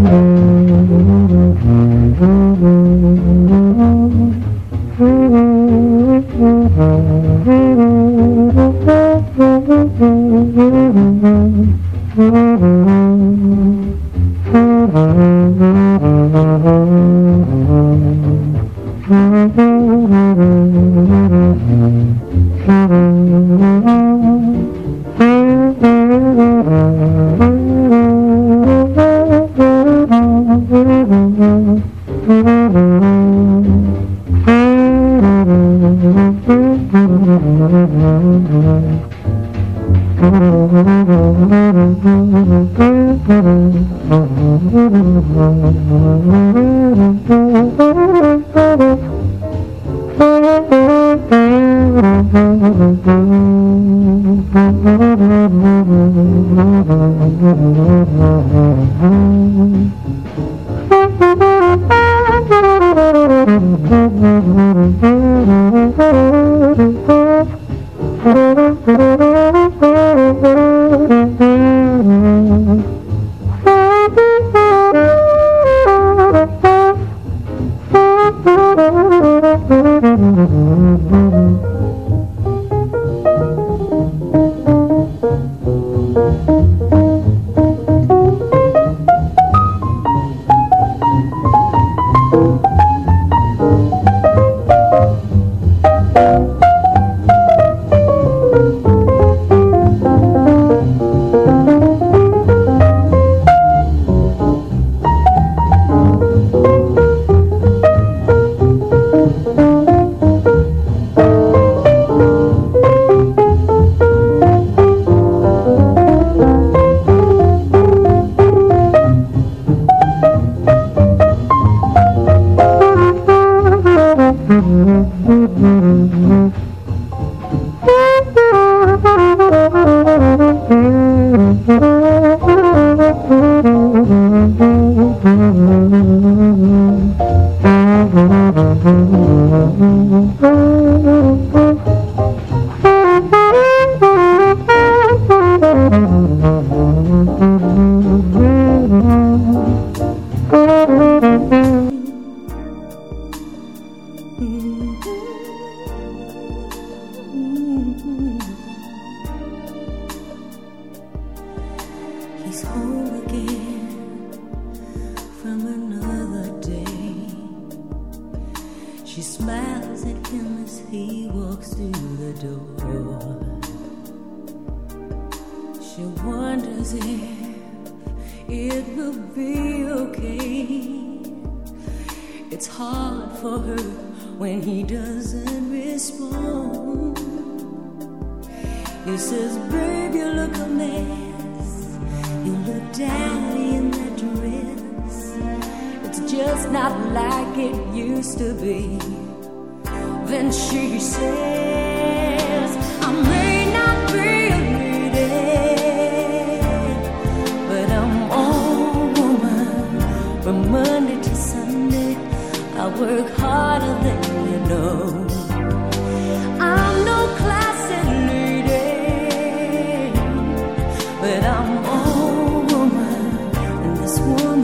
Mm-hmm.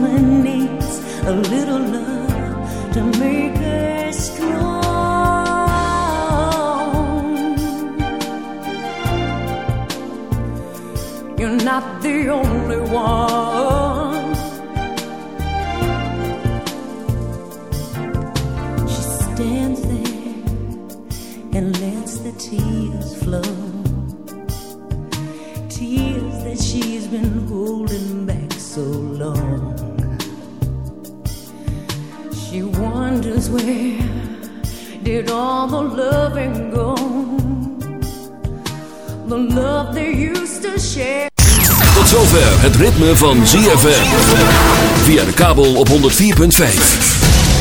woman needs a little love to make her strong. You're not the only one. She stands there and lets the tears flow. Tears that she's been holding van ZFM. Via de kabel op 104.5.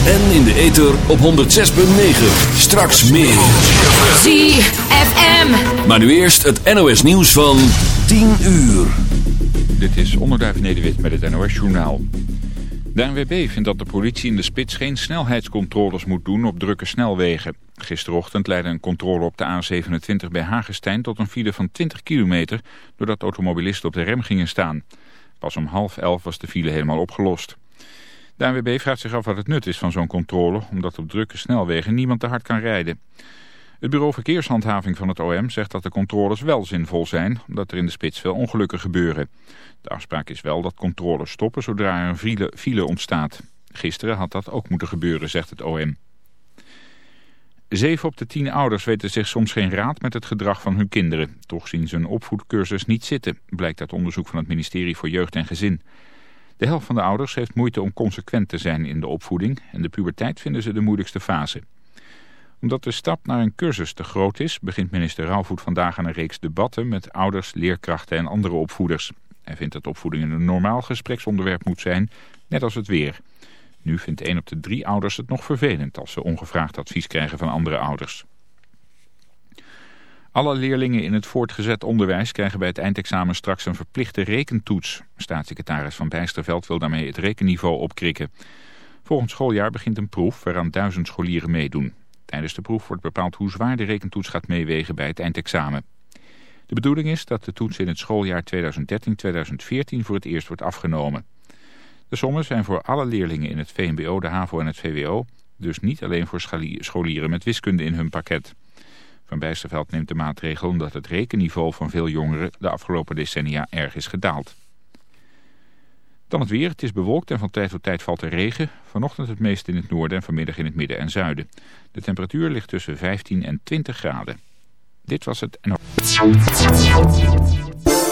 En in de ether op 106.9. Straks meer. ZFM. Maar nu eerst het NOS nieuws van 10 uur. Dit is Onderduif Nederwit met het NOS Journaal. De vindt dat de politie in de spits geen snelheidscontroles moet doen op drukke snelwegen. Gisterochtend leidde een controle op de A27 bij Hagestein tot een file van 20 kilometer... doordat automobilisten op de rem gingen staan. Pas om half elf was de file helemaal opgelost. De vraagt zich af wat het nut is van zo'n controle, omdat op drukke snelwegen niemand te hard kan rijden. Het bureau verkeershandhaving van het OM zegt dat de controles wel zinvol zijn, omdat er in de spits veel ongelukken gebeuren. De afspraak is wel dat controles stoppen zodra er een file, file ontstaat. Gisteren had dat ook moeten gebeuren, zegt het OM. Zeven op de tien ouders weten zich soms geen raad met het gedrag van hun kinderen. Toch zien ze een opvoedcursus niet zitten, blijkt uit onderzoek van het ministerie voor Jeugd en Gezin. De helft van de ouders heeft moeite om consequent te zijn in de opvoeding en de puberteit vinden ze de moeilijkste fase. Omdat de stap naar een cursus te groot is, begint minister Rauwvoet vandaag aan een reeks debatten met ouders, leerkrachten en andere opvoeders. Hij vindt dat opvoeding een normaal gespreksonderwerp moet zijn, net als het weer. Nu vindt 1 op de drie ouders het nog vervelend als ze ongevraagd advies krijgen van andere ouders. Alle leerlingen in het voortgezet onderwijs krijgen bij het eindexamen straks een verplichte rekentoets. Staatssecretaris Van Bijsterveld wil daarmee het rekenniveau opkrikken. Volgend schooljaar begint een proef waaraan duizend scholieren meedoen. Tijdens de proef wordt bepaald hoe zwaar de rekentoets gaat meewegen bij het eindexamen. De bedoeling is dat de toets in het schooljaar 2013-2014 voor het eerst wordt afgenomen. De sommen zijn voor alle leerlingen in het VMBO, de HAVO en het VWO, dus niet alleen voor scholieren met wiskunde in hun pakket. Van Bijsterveld neemt de maatregel omdat het rekenniveau van veel jongeren de afgelopen decennia erg is gedaald. Dan het weer. Het is bewolkt en van tijd tot tijd valt er regen. Vanochtend het meest in het noorden en vanmiddag in het midden en zuiden. De temperatuur ligt tussen 15 en 20 graden. Dit was het.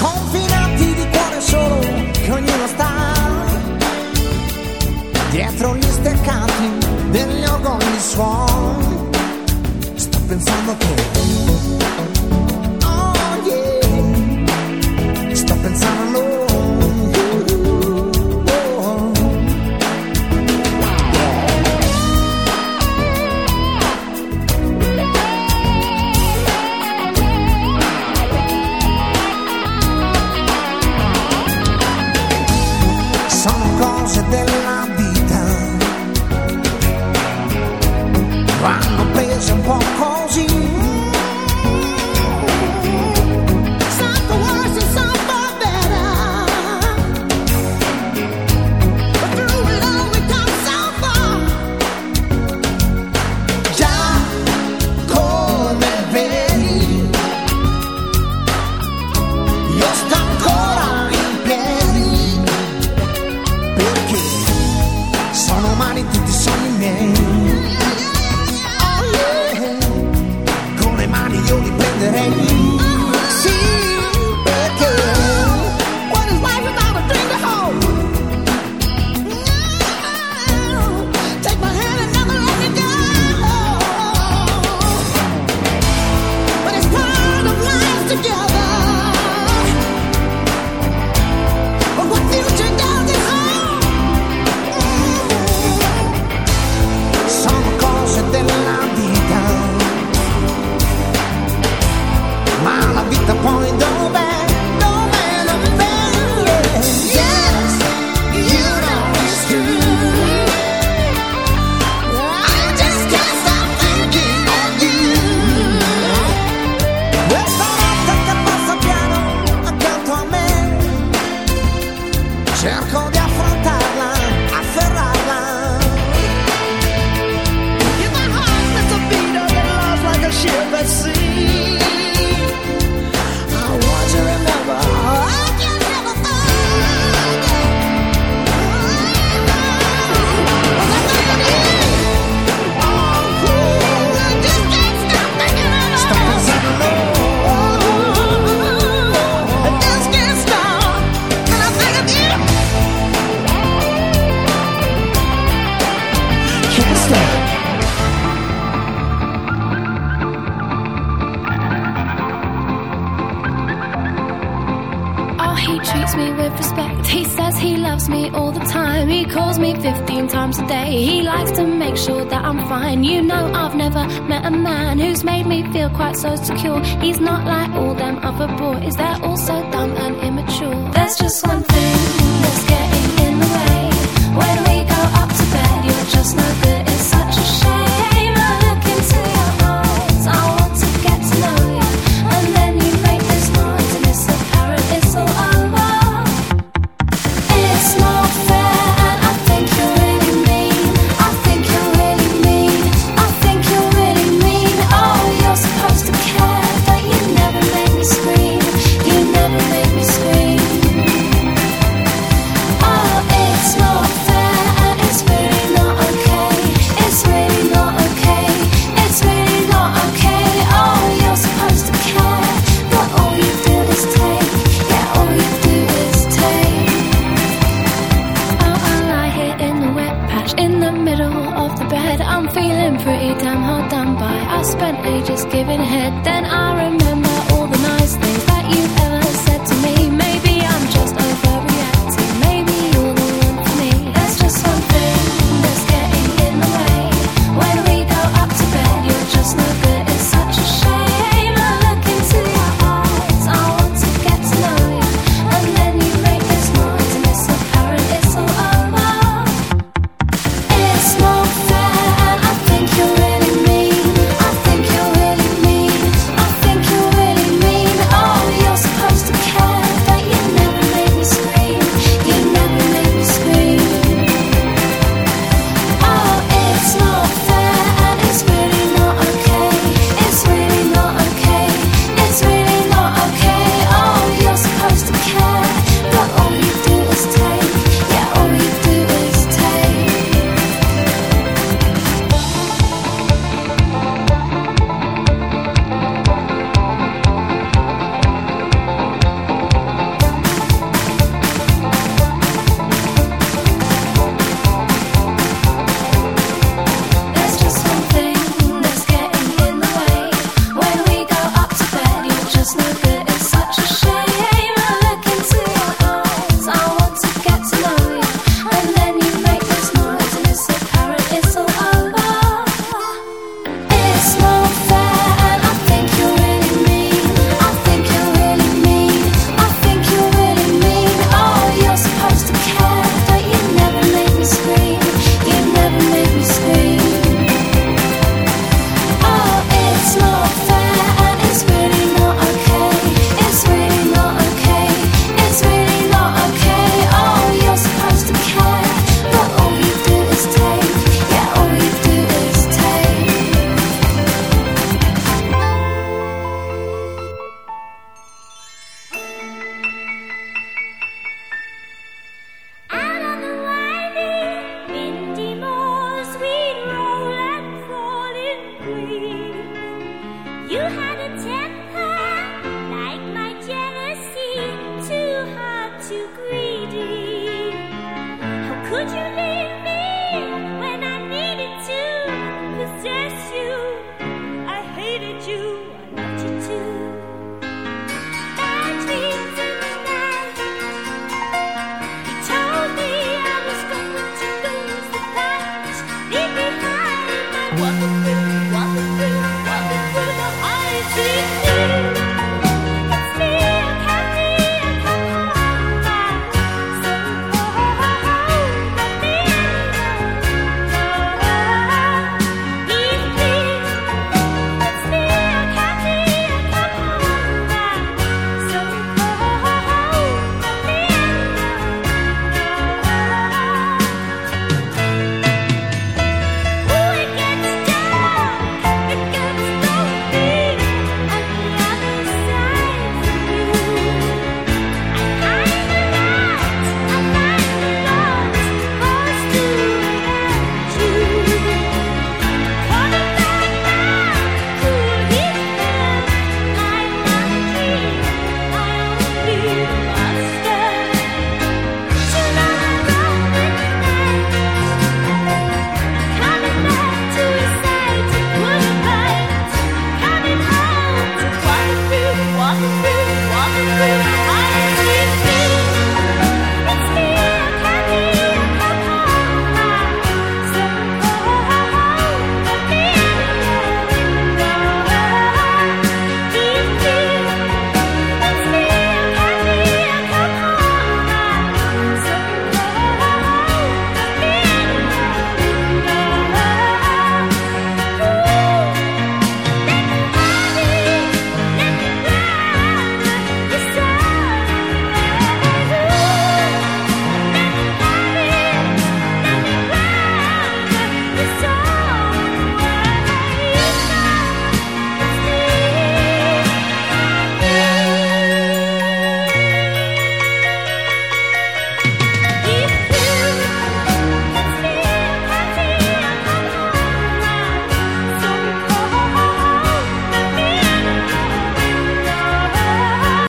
Confinati di cuore solo che ognuno sta Dietro gli steccati degli organi suoni Sto pensando che Oh yeah Sto pensando a lui.